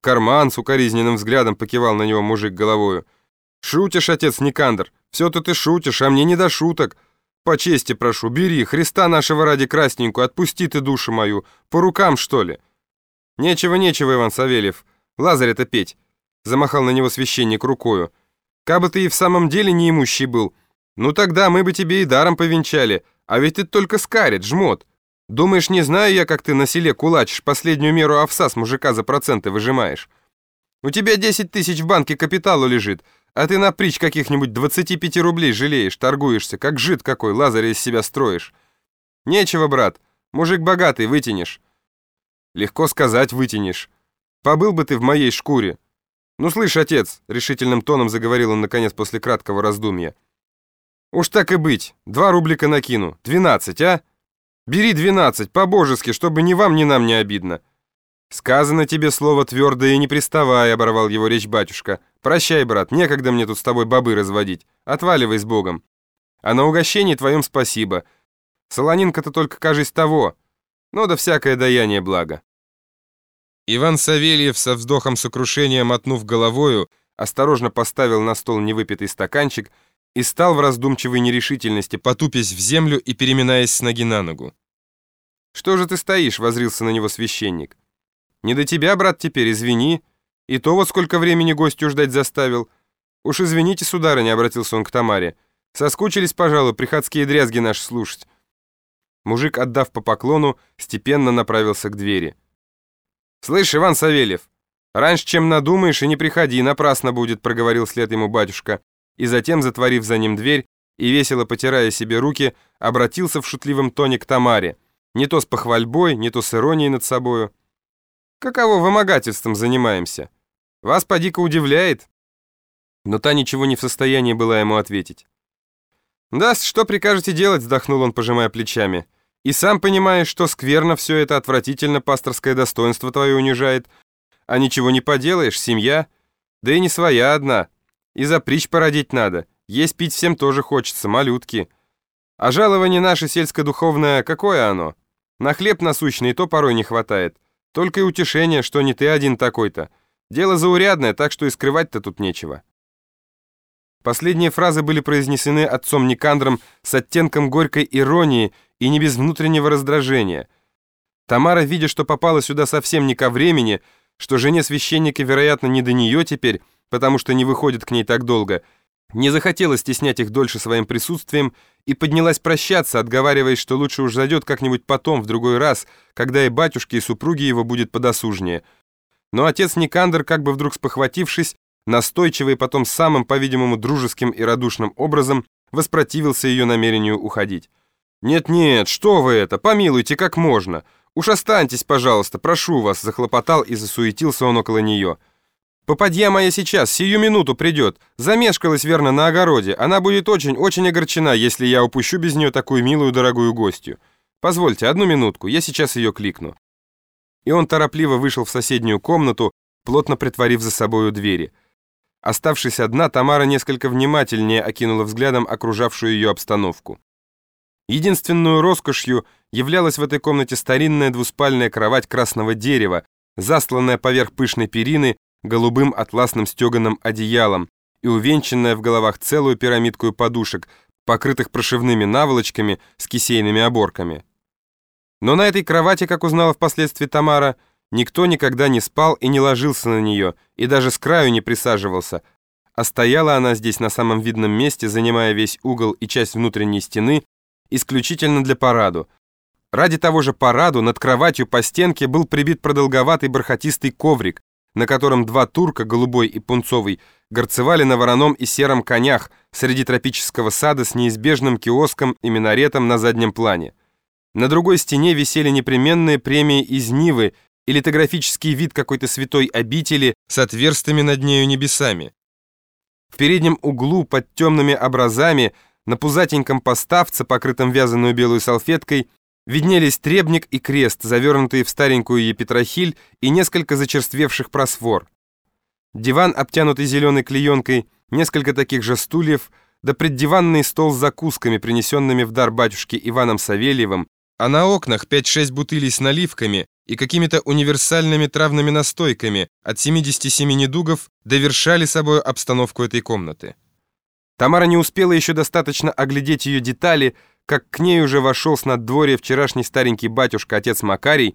Карман с укоризненным взглядом покивал на него мужик головою. «Шутишь, отец Никандр? Все-то ты шутишь, а мне не до шуток. По чести прошу, бери, Христа нашего ради красненькую, отпусти ты душу мою. По рукам, что ли?» «Нечего, нечего, Иван Савельев. Лазарь-то петь!» Замахал на него священник рукою. «Кабы ты и в самом деле неимущий был, ну тогда мы бы тебе и даром повенчали, а ведь ты только скарит, жмот. Думаешь, не знаю я, как ты на селе кулачишь, последнюю меру овса с мужика за проценты выжимаешь? У тебя 10 тысяч в банке капиталу лежит, а ты на притч каких-нибудь 25 рублей жалеешь, торгуешься, как жид какой, Лазаря из себя строишь. Нечего, брат, мужик богатый, вытянешь. Легко сказать, вытянешь. Побыл бы ты в моей шкуре. «Ну, слышь, отец», — решительным тоном заговорил он, наконец, после краткого раздумья. «Уж так и быть, два рублика накину, двенадцать, а? Бери двенадцать, по-божески, чтобы ни вам, ни нам не обидно». «Сказано тебе слово твердое и не приставай», — оборвал его речь батюшка. «Прощай, брат, некогда мне тут с тобой бобы разводить. Отваливай с Богом. А на угощении твоем спасибо. Солонинка-то только, кажись, того. Ну да всякое даяние благо». Иван Савельев со вздохом сокрушения мотнув головою, осторожно поставил на стол невыпитый стаканчик и стал в раздумчивой нерешительности, потупясь в землю и переминаясь с ноги на ногу. «Что же ты стоишь?» — возрился на него священник. «Не до тебя, брат, теперь, извини. И то вот сколько времени гостю ждать заставил. Уж извините, сударыня», — обратился он к Тамаре. «Соскучились, пожалуй, приходские дрязги наши слушать». Мужик, отдав по поклону, степенно направился к двери. «Слышь, Иван Савельев, раньше, чем надумаешь, и не приходи, напрасно будет», проговорил след ему батюшка, и затем, затворив за ним дверь и весело потирая себе руки, обратился в шутливом тоне к Тамаре, не то с похвальбой, не то с иронией над собою. «Каково вымогательством занимаемся? Вас поди-ка удивляет?» Но та ничего не в состоянии была ему ответить. «Да, что прикажете делать?» — вздохнул он, пожимая плечами. И сам понимаешь, что скверно все это, отвратительно пасторское достоинство твое унижает. А ничего не поделаешь, семья. Да и не своя одна. И за притч породить надо. Есть пить всем тоже хочется, малютки. А жалование наше сельско-духовное, какое оно? На хлеб насущный то порой не хватает. Только и утешение, что не ты один такой-то. Дело заурядное, так что и скрывать-то тут нечего. Последние фразы были произнесены отцом Никандром с оттенком горькой иронии и не без внутреннего раздражения. Тамара, видя, что попала сюда совсем не ко времени, что жене священника, вероятно, не до нее теперь, потому что не выходит к ней так долго, не захотела стеснять их дольше своим присутствием и поднялась прощаться, отговариваясь, что лучше уж зайдет как-нибудь потом, в другой раз, когда и батюшке, и супруге его будет подосужнее. Но отец Никандр, как бы вдруг спохватившись, настойчиво и потом самым, по-видимому, дружеским и радушным образом воспротивился ее намерению уходить. «Нет-нет, что вы это, помилуйте, как можно. Уж останьтесь, пожалуйста, прошу вас», захлопотал и засуетился он около нее. «Попадья моя сейчас, сию минуту придет. Замешкалась, верно, на огороде. Она будет очень-очень огорчена, если я упущу без нее такую милую дорогую гостью. Позвольте, одну минутку, я сейчас ее кликну». И он торопливо вышел в соседнюю комнату, плотно притворив за собою двери. Оставшись одна, Тамара несколько внимательнее окинула взглядом окружавшую ее обстановку. Единственную роскошью являлась в этой комнате старинная двуспальная кровать красного дерева, засланная поверх пышной перины голубым атласным стеганым одеялом и увенчанная в головах целую пирамидку подушек, покрытых прошивными наволочками с кисейными оборками. Но на этой кровати, как узнала впоследствии Тамара, Никто никогда не спал и не ложился на нее, и даже с краю не присаживался, а стояла она здесь на самом видном месте, занимая весь угол и часть внутренней стены, исключительно для параду. Ради того же параду над кроватью по стенке был прибит продолговатый бархатистый коврик, на котором два турка, голубой и пунцовый, горцевали на вороном и сером конях среди тропического сада с неизбежным киоском и минаретом на заднем плане. На другой стене висели непременные премии из Нивы и литографический вид какой-то святой обители с отверстыми над нею небесами. В переднем углу под темными образами на пузатеньком поставце, покрытом вязаную белую салфеткой, виднелись требник и крест, завернутые в старенькую епитрахиль и несколько зачерствевших просфор. Диван, обтянутый зеленой клеенкой, несколько таких же стульев, да преддиванный стол с закусками, принесенными в дар батюшке Иваном Савельевым, а на окнах 5-6 бутылей с наливками, и какими-то универсальными травными настойками от 77 недугов довершали собой обстановку этой комнаты. Тамара не успела еще достаточно оглядеть ее детали, как к ней уже вошел с наддворья вчерашний старенький батюшка, отец Макарий,